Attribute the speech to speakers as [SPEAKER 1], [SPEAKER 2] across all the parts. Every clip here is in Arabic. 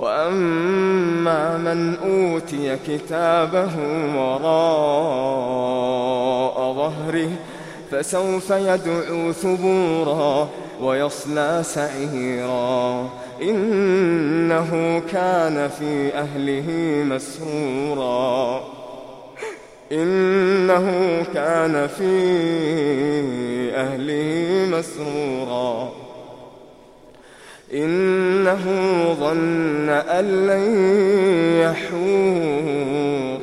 [SPEAKER 1] وأما من أوتي كتابه وراء ظهره فسوف يدعو ثبورا ويصلى سعيرا إنه كان في أهله مسرورا إنه كان في أهله مسرورا إن إنه ظن أن لن يحور.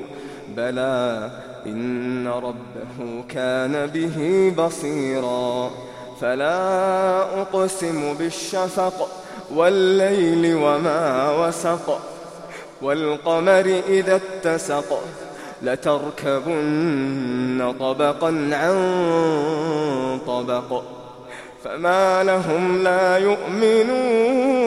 [SPEAKER 1] بلى إن ربه كان به بصيرا. فلا أقسم بالشفق والليل وما وسق. والقمر إذا اتسق. لتركبن طبقا عن طبق. فما لهم لا يؤمنون.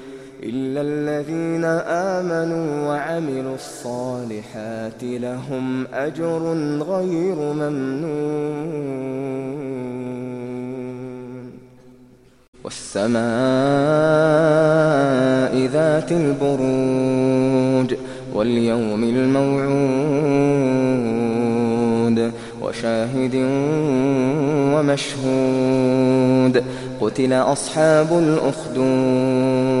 [SPEAKER 1] إلا الذين آمنوا وعملوا الصالحات لهم أجر غير ممنون والسماء ذات البروج واليوم الموعود وشاهد ومشهود قتل أصحاب الأخدود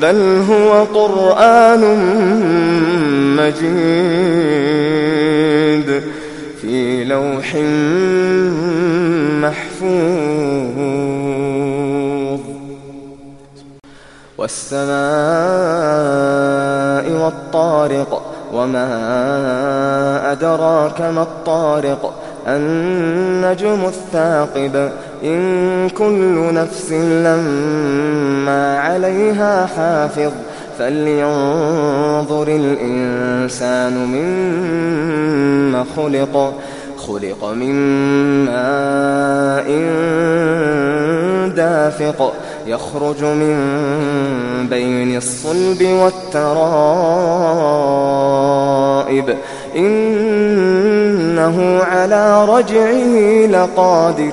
[SPEAKER 1] بل هو قرآن مجيد في لوح محفوظ. والسماء والطارق وما أدراك ما الطارق النجم الثاقب إن كل نفس لما عليها حافظ فلينظر الإنسان مما خلق خلق من ماء دافق يخرج من بين الصلب والترائب إنه على رجعه لقادر.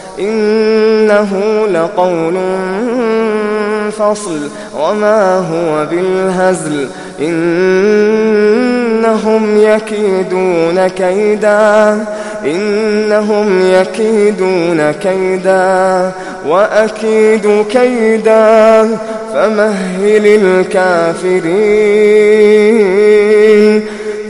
[SPEAKER 1] إنه لقول فصل وما هو بالهزل إنهم يكيدون كيدا إنهم يكيدون كيدا وأكيد كيدا فمهل الكافرين